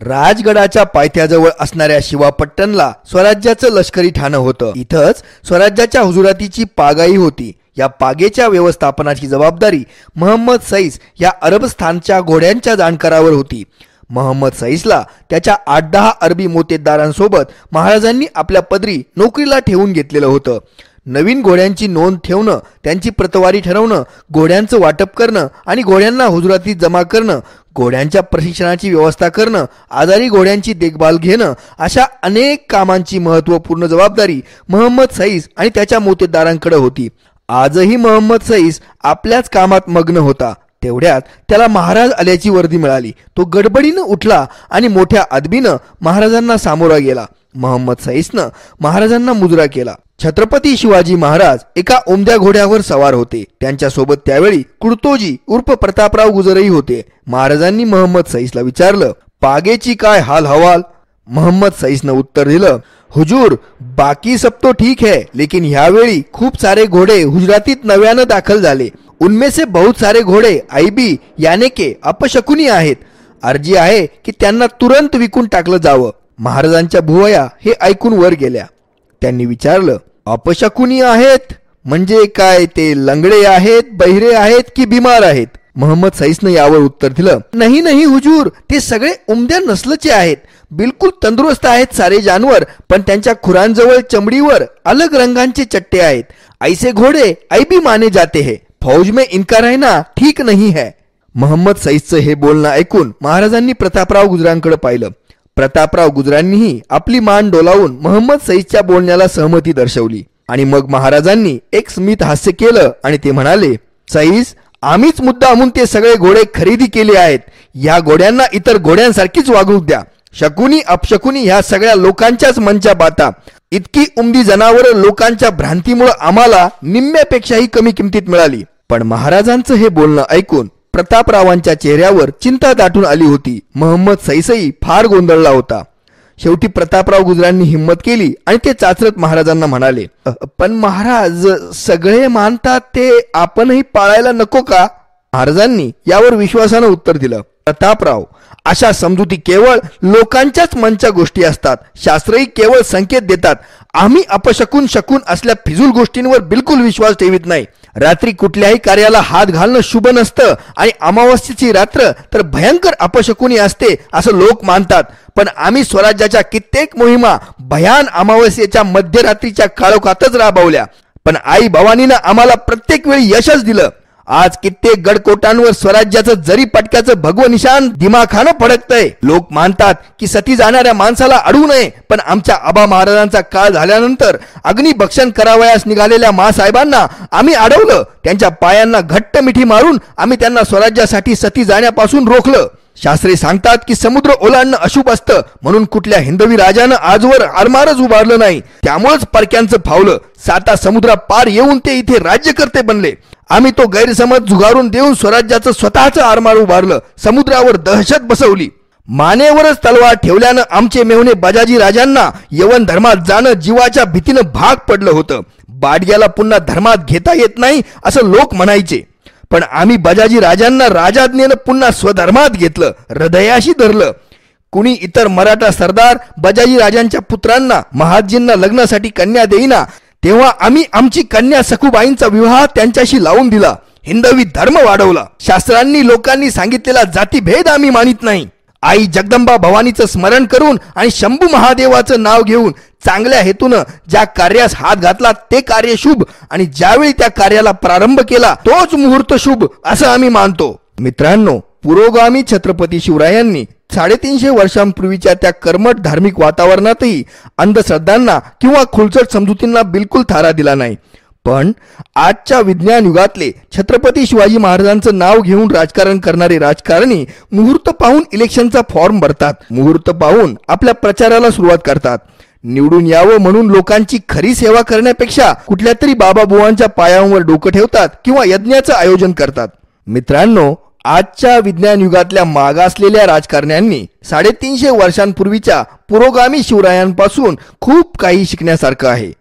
राजगडाच्या पायथ्याजवळ असणाऱ्या शिवापट्टणला स्वराज्याचं लष्करी ठाणं होतं. इथंच स्वराज्याच्या हुजुरातीची पागाई होती. या पागेच्या व्यवस्थापनाची जबाबदारी महम्मद सईस या अरबस्थानच्या घोड्यांच्या जाणकारावर होती. महम्मद सईसला त्याच्या आठ दहा अरबी मोतेदारांसोबत महाराजांनी आपल्या पदरी नोकरीला ठेवून घेतलेलं होतं. नवीन घोड्यांची नोंद ठेवणं त्यांची प्रतवारी ठरवणं घोड्यांचं वाटप करणं आणि घोड्यांना हुजुरातीत जमा करणं घोड्यांच्या प्रशिक्षणाची व्यवस्था करणं आजारी घोड्यांची देखभाल घेणं अशा अनेक कामांची महत्त्वपूर्ण जबाबदारी महम्मद सईस आणि त्याच्या मोतेदारांकडे होती. आजही महम्मद सईस आपल्याच कामात मग्न होता. तेवढ्यात त्याला महाराज आल्याची वर्दी मिळाली. तो गडबडीनं उठला आणि मोठ्या अदबीनं महाराजांना सामोरा गेला. महम्मद सईसनं महाराजांना मुजरा केला. छत्रपती शिवाजी महाराज एका उमद्या घोड्यावर सवार होते. त्यांच्यासोबत त्यावेळी कुर्तोजी उर्फ प्रतापराव गुजरही होते. महाराजांनी महम्मद सईसला विचारलं पागेची काय हाल हवाल? मोहम्मद सईसनं उत्तर दिलं हुजूर बाकी सब तो ठीक है लेकिन ह्यावेळी खूप सारे घोडे हुजरातीत नव्यानं दाखल झाले. उनमें से बहुत सारे घोडे आईबी याने के अपशकुनी आहेत. अर्जी आहे की त्यांना तुरंत विकून टाकलं जावं. महाराजांच्या भुवया हे ऐकून वर गेल्या. त्यांनी विचारलं अपशकुनी आहेत? म्हणजे काय ते लंगडे आहेत बहिरे आहेत की बिमार आहेत? मोहम्मद सईसनं यावर उत्तर दिलं नाही नाही हुजूर ते सगळे उमद्या नसलचे आहेत. बिलकुल तंदुरुस्त आहेत सारे जानवर पण त्यांच्या खुरांजवळ चमडीवर अलग रंगांचे चट्टे आहेत. ऐसे घोडे ऐबी माने जाते है. फौज में इनका रहना ठीक नहीं है. मोहम्मद सईसचं हे बोलणं ऐकून महाराजांनी प्रतापराव गुजरांकडे पाहिलं. प्रतापराव गुजरांनीही आपली मान डोलावून महम्मद सईदच्या बोलण्याला सहमती दर्शवली. आणि मग महाराजांनी एक स्मित हास्य केलं आणि ते म्हणाले सईस आम्हीच मुद्दा म्हणून ते सगळे घोडे खरेदी केले आहेत. या घोड्यांना इतर घोड्यांसारखीच वागणूक द्या. शकुनी अपशकुनी ह्या सगळ्या लोकांच्याच मनच्या बाता. इतकी उमदी जनावर लोकांच्या भ्रांतीमुळे आम्हाला निम्म्यापेक्षाही कमी किमतीत मिळाली. पण महाराजांचं हे बोलणं ऐकून प्रतापरावांच्या चेहऱ्यावर चिंता दाटून आली होती. महम्मद सैसई फार गोंधळला होता. शेवटी प्रतापराव गुजरांनी हिंमत केली आणि ते चाचरत महाराजांना म्हणाले पण महाराज सगळे मानतात ते आपणही पाळायला नको का? महाराजांनी यावर विश्वासानं उत्तर दिलं प्रतापराव अशा समजुती केवळ लोकांच्याच मनच्या गोष्टी असतात. शास्त्रही केवळ संकेत देतात. आम्ही अपशकून शकून असल्या फिजूल गोष्टींवर बिलकुल विश्वास ठेवित नाही. रात्री कुठल्याही कार्याला हात घालणं शुभ नसतं आणि अमावस्येची रात्र तर भयंकर अपशकुनी असते असं लोक मानतात. पण आम्ही स्वराज्याच्या कित्येक मोहिमा भयान अमावस्येच्या मध्यरात्रीच्या काळोखातच राबवल्या. पण आई भवानीनं आम्हाला प्रत्येक वेळी यशच दिलं. आज कित्येक गडकोटांवर स्वराज्याचं जरी पटक्याचं भगव निशान दिमाखानं फडकतंय. लोक मानतात की सती जाणाऱ्या माणसाला अडवू नये पण आमच्या आबा महाराजांचा काळ झाल्यानंतर अग्निभक्षण करावयास निघालेल्या मासाहेबांना आम्ही अडवलं. त्यांच्या पायांना घट्ट मिठी मारून आम्ही त्यांना स्वराज्यासाठी सती जाण्यापासून रोखलं. शास्त्री सांगतात की समुद्र ओलांडणं अशुभ असतं म्हणून कुठल्या हिंदवी राजानं आजवर आरमारच उभारलं नाही. त्यामुळेच परक्यांचं फावलं. साता समुद्रा पार येऊन ते इथे राज्यकर्ते बनले. आम्ही तो गैरसमज झुगारून देऊन स्वराज्याचं स्वतःचं आरमार उभारलं. समुद्रावर दहशत बसवली. मानेवरच तलवार ठेवल्यानं आमचे मेहुणे बजाजी राजांना यवन धर्मात जाणं जीवाच्या भीतीनं भाग पडलं होतं. बाडग्याला पुन्हा धर्मात घेता येत नाही असं लोक म्हणायचे. पण आम्ही बजाजी राजांना राजाज्ञेनं पुन्हा स्वधर्मात घेतलं हृदयाशी धरलं. कुणी इतर मराठा सरदार बजाजी राजांच्या पुत्रांना महाजींना लग्नासाठी कन्या देईना तेव्हा आम्ही आमची कन्या सखुबाईंचा विवाह त्यांच्याशी लावून दिला. हिंदवी धर्म वाढवला. शास्त्रांनी लोकांनी सांगितलेला जातीभेद आम्ही मानित नाही. आई जगदंबा भवानीचं स्मरण करून आणि शंभू महादेवाचं नाव घेऊन चांगल्या हेतून ज्या कार्यास हात घातला ते कार्य शुभ. आणि ज्यावेळी त्या कार्याला प्रारंभ केला तोच मुहूर्त शुभ असं आम्ही मानतो. मित्रांनो पुरोगामी छत्रपती शिवरायांनी साडेतीनशे वर्षांपूर्वीच्या त्या कर्मठ धार्मिक वातावरणातही अंधश्रद्धांना किंवा खुलचट समजुतींना बिलकुल थारा दिला नाही. पण आजच्या विज्ञान युगातले छत्रपती शिवाजी महाराजांचं नाव घेऊन राजकारण करणारे राजकारणी मुहूर्त पाहून इलेक्शनचा फॉर्म भरतात. मुहूर्त पाहून आपल्या प्रचाराला सुरुवात करतात. निवडून यावं म्हणून लोकांची खरी सेवा करण्यापेक्षा कुठल्या तरी बाबाबुवांच्या पायांवर डोकं ठेवतात किंवा यज्ञाचं आयोजन करतात. मित्रांनो आजच्या विज्ञान युगातल्या मागासलेल्या राजकारण्यांनी साडेतीनशे वर्षांपूर्वीच्या पुरोगामी शिवरायांपासून खूप काही शिकण्यासारखं आहे.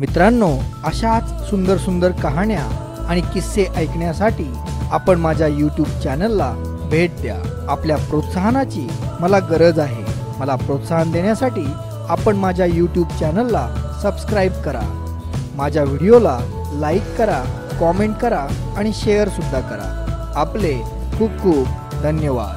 मित्रांनो अशाच सुंदर सुंदर कहाण्या आणि किस्से ऐकण्यासाठी आपण माझ्या यूट्यूब चॅनलला भेट द्या. आपल्या प्रोत्साहनाची मला गरज आहे. मला प्रोत्साहन देण्यासाठी आपण माझ्या यूट्यूब चॅनलला सबस्क्राईब करा. माझ्या व्हिडिओला लाईक करा कॉमेंट करा आणि शेअरसुद्धा करा. आपले खूप खूप धन्यवाद.